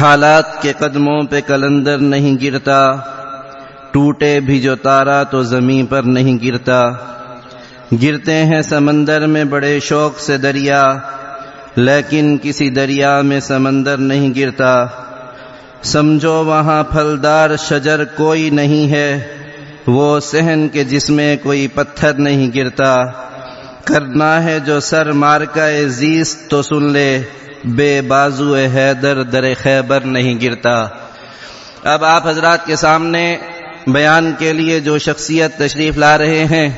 حالات کے قدموں پہ کلندر نہیں گرتا، ٹوٹے بھی جو تارا تو زمین پر نہیں گرتا۔ گرتے ہیں سمندر میں بڑے شوق سے دریا، لیکن کسی دریا میں سمندر نہیں گرتا۔ سمجھو وہاں پھلدار شجر کوئی نہیں ہے، وہ سہن کے جس میں کوئی پتھر نہیں گرتا۔ کرنا ہے جو سر مار کا عزیز تو سن لے۔ بے بازو حیدر، در خیبر نہیں گرتا۔ اب آپ حضرات کے سامنے بیان کے لیے جو شخصیت تشریف لا رہے ہیں،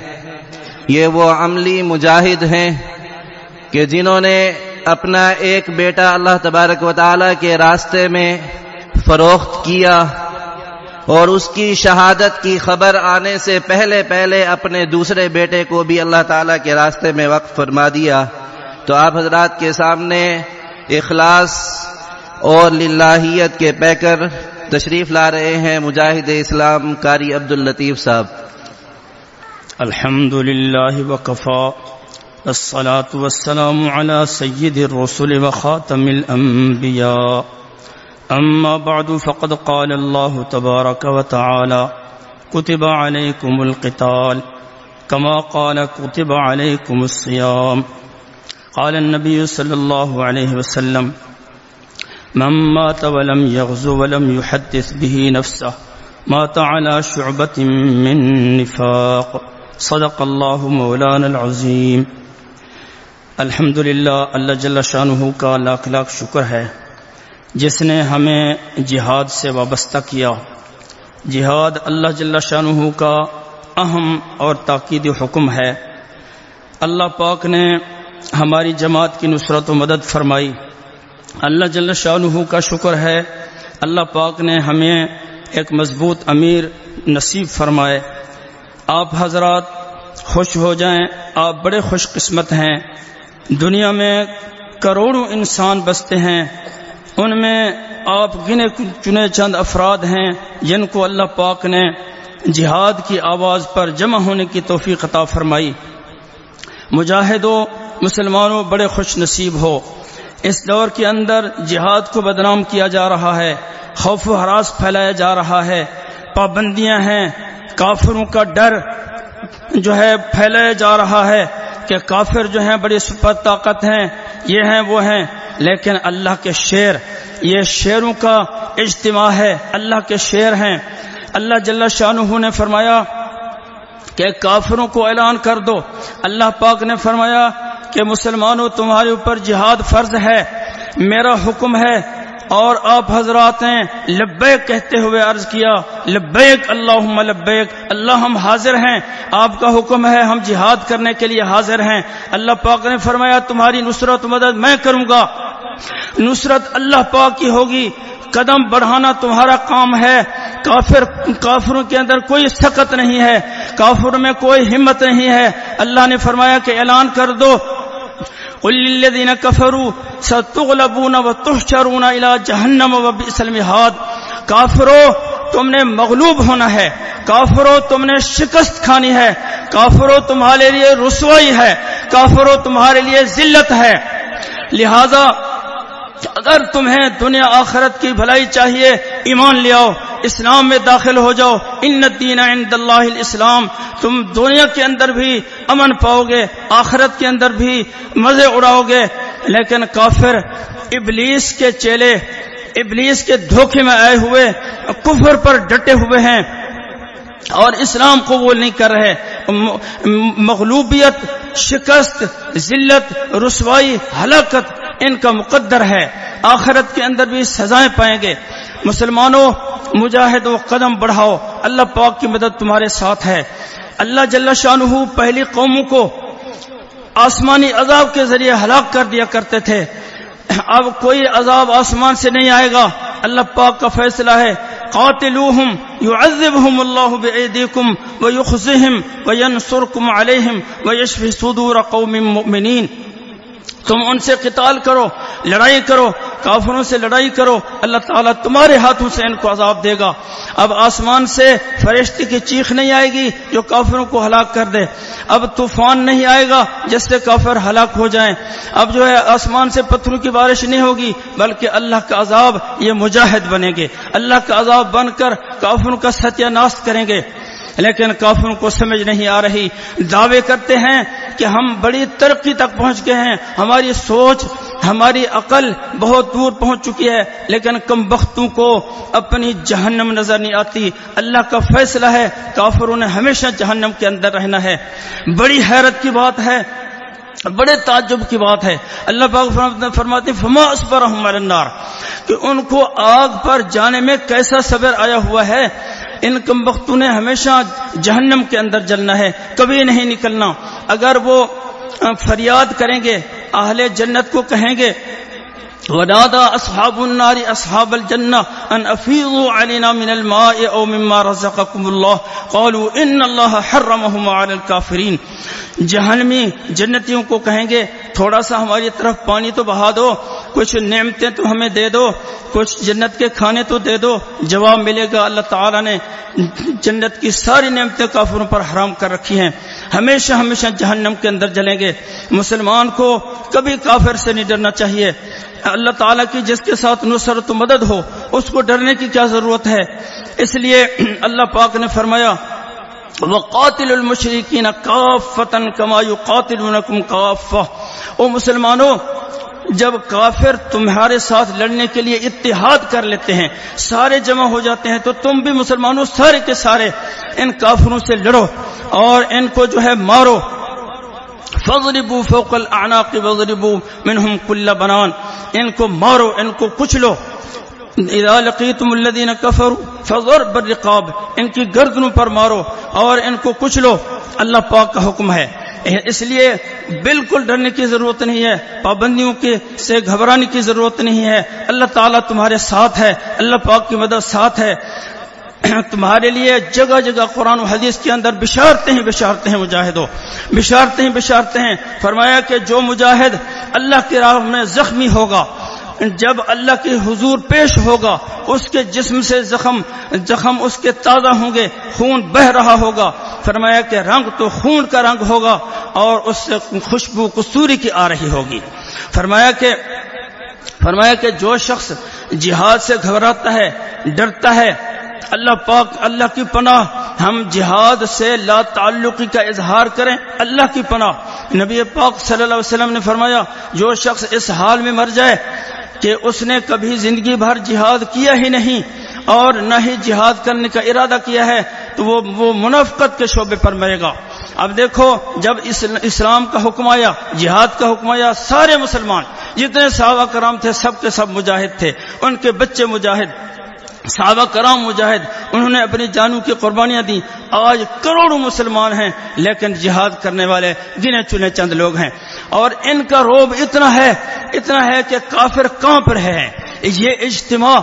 یہ وہ عملی مجاہد ہیں کہ جنہوں نے اپنا ایک بیٹا اللہ تبارک و تعالی کے راستے میں فروخت کیا اور اس کی شہادت کی خبر آنے سے پہلے پہلے اپنے دوسرے بیٹے کو بھی اللہ تعالی کے راستے میں وقف فرما دیا۔ تو آپ حضرات کے سامنے اخلاص اور للہیت کے پیکر تشریف لا رہے ہیں مجاہد اسلام کاری عبد الطیف صاحب۔ الحمد للہ وقفا الصلاة والسلام على سيد الرسل وخاتم الأنبياء أما بعد، فقد قال الله تبارك وتعالى كتب عليكم القتال كما قال كتب عليكم الصيام قال النبي صلى الله عليه وسلم، من مات ولم يغزو ولم يحدث به نفسه، مات على شعبة من نفاق. صدق الله مولانا العظيم. الحمد للہ اللہ جل شاہ کا لاکھ لاکھ شکر ہے۔ جس نے ہمیں جہاد سے وابستہ کیا۔ جہاد اللہ جل شاہ کا اہم اور تاکید حکم ہے۔ اللہ پاک نے ہماری جماعت کی نصرت و مدد فرمائی۔ اللہ جل شاہ کا شکر ہے۔ اللہ پاک نے ہمیں ایک مضبوط امیر نصیب فرمائے۔ آپ حضرات خوش ہو جائیں۔ آپ بڑے خوش قسمت ہیں۔ دنیا میں کروڑوں انسان بستے ہیں۔ ان میں آپ گنے چنے چند افراد ہیں جن کو اللہ پاک نے جہاد کی آواز پر جمع ہونے کی توفیق عطا فرمائی۔ مجاہدوں مسلمانوں بڑے خوش نصیب ہو۔ اس دور کے اندر جہاد کو بدنام کیا جا رہا ہے، خوف و حراس پھیلایا جا رہا ہے۔ پابندیاں ہیں، کافروں کا ڈر جو ہے پھیلایا جا رہا ہے کہ کافر جو ہیں بڑی سپر طاقت ہیں، یہ ہیں، وہ ہیں۔ لیکن اللہ کے شیر یہ شیروں کا اجتماع ہے۔ اللہ کے شیر ہیں۔ اللہ جل شاہ نے فرمایا کہ کافروں کو اعلان کر دو۔ اللہ پاک نے فرمایا کہ مسلمانوں، تمہارے اوپر جہاد فرض ہے، میرا حکم ہے، اور آپ حضرات نے لبیک کہتے ہوئے عرض کیا، لبیک اللہ لبیک، اللہ ہم حاضر ہیں، آپ کا حکم ہے ہم جہاد کرنے کے لیے حاضر ہیں۔ اللہ پاک نے فرمایا، تمہاری نصرت مدد میں کروں گا۔ نصرت اللہ پاک کی ہوگی، قدم بڑھانا تمہارا کام ہے۔ کافر، کافروں کے اندر کوئی سخت نہیں ہے کافر میں کوئی ہمت نہیں ہے۔ اللہ نے فرمایا کہ اعلان کر دو الذين كفروا ستغلبون وتحشرون الى جهنم وبئس المهاد. کافرو، تم نے مغلوب ہونا ہے۔ کافرو، تم نے شکست کھانی ہے۔ کافرو، تمہارے لیے رسوائی ہے۔ کافرو، تمہارے لیے ذلت ہے۔ لہذا اگر تمہیں دنیا آخرت کی بھلائی چاہیے، ایمان لے آؤ، اسلام میں داخل ہو جاؤ، ان دین عند اللہ الاسلام، تم دنیا کے اندر بھی امن پاؤ گے، آخرت کے اندر بھی مزے اڑاؤ گے۔ لیکن کافر ابلیس کے چیلے، ابلیس کے دھوکے میں آئے ہوئے، کفر پر ڈٹے ہوئے ہیں۔ اور اسلام قبول نہیں کر رہے۔ مغلوبیت، شکست، ذلت، رسوائی، ہلاکت ان کا مقدر ہے۔ آخرت کے اندر بھی سزائیں پائیں گے۔ مسلمانوں مجاہد و قدم بڑھاؤ۔ اللہ پاک کی مدد تمہارے ساتھ ہے۔ اللہ جل شاہ پہلی قوموں کو آسمانی عذاب کے ذریعے ہلاک کر دیا کرتے تھے۔ اب کوئی عذاب آسمان سے نہیں آئے گا۔ اللہ پاک کا فیصلہ ہے۔ قاتلوہم يعذبهم الله بأيديكم ويخزهم وينصركم عليهم ويشفي صدور قوم مؤمنين تم ان سے قتال کرو، لڑائی کرو، کافروں سے لڑائی کرو، اللہ تعالیٰ تمہارے ہاتھوں سے ان کو عذاب دے گا۔ اب آسمان سے فرشتے کی چیخ نہیں آئے گی جو کافروں کو ہلاک کر دے۔ اب طوفان نہیں آئے گا جس سے کافر ہلاک ہو جائیں۔ اب جو ہے آسمان سے پتھروں کی بارش نہیں ہوگی، بلکہ اللہ کا عذاب یہ مجاہد بنیں گے۔ اللہ کا عذاب بن کر کافروں کا ستیہ ناست کریں گے۔ لیکن کافروں کو سمجھ نہیں آ رہی۔ دعوے کرتے ہیں کہ ہم بڑی ترقی تک پہنچ گئے ہیں۔ ہماری سوچ، ہماری عقل بہت دور پہنچ چکی ہے، لیکن کم بختوں کو اپنی جہنم نظر نہیں آتی۔ اللہ کا فیصلہ ہے، کافروں نے ہمیشہ جہنم کے اندر رہنا ہے۔ بڑی حیرت کی بات ہے، بڑے تعجب کی بات ہے۔ اللہ پاک فرماتے فما اسبر النار۔ کہ ان کو آگ پر جانے میں کیسا صبر آیا ہوا ہے؟ ان کم وقتوں نے ہمیشہ جہنم کے اندر جلنا ہے، کبھی نہیں نکلنا۔ اگر وہ فریاد کریں گے، اہل جنت کو کہیں گے، ونادى اصحاب النار اصحاب الجنه ان افيضوا علينا من الماء او مما رزقكم الله۔ قالوا ان الله حرمهما على الكافرين۔ جہنمی جنتیوں کو کہیں گے، تھوڑا سا ہماری طرف پانی تو بہا دو۔ کچھ نعمتیں تو ہمیں دے دو، کچھ جنت کے کھانے تو دے دو، جواب ملے گا اللہ تعالیٰ نے جنت کی ساری نعمتیں کافروں پر حرام کر رکھی ہیں۔ ہمیشہ ہمیشہ جہنم کے اندر جلیں گے۔ مسلمان کو کبھی کافر سے نہیں ڈرنا چاہیے۔ اللہ تعالیٰ کی جس کے ساتھ نصرت و مدد ہو، اس کو ڈرنے کی کیا ضرورت ہے؟ اس لیے اللہ پاک نے فرمایا وہ قاتل المشرقین کافن کمایو قاتل کافہ او مسلمانوں جب کافر تمہارے ساتھ لڑنے کے لیے اتحاد کر لیتے ہیں، سارے جمع ہو جاتے ہیں تو تم بھی مسلمانوں سارے کے سارے ان کافروں سے لڑو اور ان کو جو ہے مارو۔ فضربو فوق الاعناق وضربو منہم کل بنان۔ ان کو مارو، ان کو کچلو اذا لقیتم الذین کفروا فضرب الرقاب۔ ان کی گردنوں پر مارو اور ان کو کچلو اللہ پاک کا حکم ہے۔ اس لیے بالکل ڈرنے کی ضرورت نہیں ہے، پابندیوں کے سے گھبرانے کی ضرورت نہیں ہے۔ اللہ تعالیٰ تمہارے ساتھ ہے، اللہ پاک کی مدد ساتھ ہے۔ تمہارے لیے جگہ جگہ قرآن و حدیث کے اندر بشارتے ہیں بشارتے ہیں مجاہدوں بشارتے ہیں بشارتے ہیں۔ فرمایا کہ جو مجاہد اللہ کی راہ میں زخمی ہوگا جب اللہ کے حضور پیش ہوگا، اس کے جسم سے زخم زخم اس کے تازہ ہوں گے، خون بہ رہا ہوگا۔ فرمایا کہ رنگ تو خون کا رنگ ہوگا اور اس سے خوشبو کسوری کی آ رہی ہوگی۔ فرمایا کہ فرمایا کہ جو شخص جہاد سے گھبراتا ہے، ڈرتا ہے، اللہ پاک، اللہ کی پناہ، ہم جہاد سے لا تعلقی کا اظہار کریں، اللہ کی پناہ۔ نبی پاک صلی اللہ علیہ وسلم نے فرمایا، جو شخص اس حال میں مر جائے کہ اس نے کبھی زندگی بھر جہاد کیا ہی نہیں اور نہ ہی جہاد کرنے کا ارادہ کیا ہے، تو وہ وہ منافقت کے شعبے پر مرے گا۔ اب دیکھو، جب اسلام کا حکم آیا، جہاد کا حکم آیا، سارے مسلمان، جتنے صحابہ کرام تھے، سب کے سب مجاہد تھے، ان کے بچے مجاہد، صحابہ کرام مجاہد، انہوں نے اپنی جانوں کی قربانیاں دی آج کروڑوں مسلمان ہیں، لیکن جہاد کرنے والے گنے چنے چند لوگ ہیں۔ اور ان کا روب اتنا ہے اتنا ہے کہ کافر کہاں پر ہے؟ یہ اجتماع،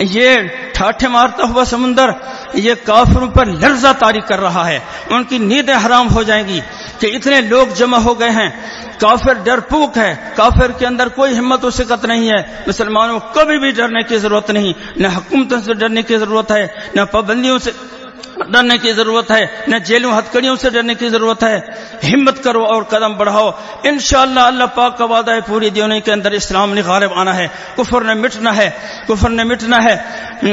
یہ ٹھاٹھے مارتا ہوا سمندر، یہ کافروں پر لرزہ تاری کر رہا ہے۔ ان کی نیندیں حرام ہو جائیں گی کہ اتنے لوگ جمع ہو گئے ہیں۔ کافر ڈر پوک ہے۔ کافر کے اندر کوئی ہمت و سکت نہیں ہے۔ مسلمانوں کو کبھی بھی ڈرنے کی ضرورت نہیں۔ نہ حکومتوں سے ڈرنے کی ضرورت ہے، نہ پابندیوں سے ڈرنے کی ضرورت ہے، نہ جیلوں ہتکڑیوں سے ڈرنے کی ضرورت ہے۔ ہمت کرو اور قدم بڑھاؤ۔ انشاءاللہ اللہ پاک کا وعدہ ہے، پوری دیونے کے اندر اسلام نے غالب آنا ہے۔ کفر نے مٹنا ہے، کفر نے مٹنا ہے۔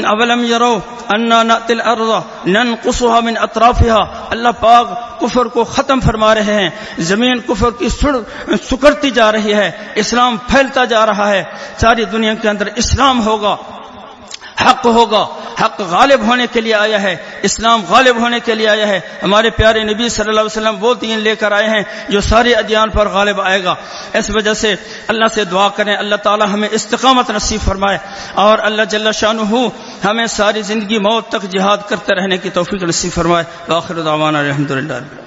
اولم یرو انا نات الارض ننقصها من اطرافها۔ اللہ پاک کفر کو ختم فرما رہے ہیں۔ زمین کفر کی سڑ، سکڑتی جا رہی ہے۔ اسلام پھیلتا جا رہا ہے۔ ساری دنیا کے اندر اسلام ہوگا۔ حق ہوگا۔ حق غالب ہونے کے لیے آیا ہے۔ اسلام غالب ہونے کے لیے آیا ہے۔ ہمارے پیارے نبی صلی اللہ علیہ وسلم وہ دین لے کر آئے ہیں جو سارے ادیان پر غالب آئے گا۔ اس وجہ سے اللہ سے دعا کریں۔ اللہ تعالی ہمیں استقامت نصیب فرمائے اور اللہ جل شاہ ہمیں ساری زندگی موت تک جہاد کرتے رہنے کی توفیق نصیب فرمائے۔ باخر دعوانا الحمد للہ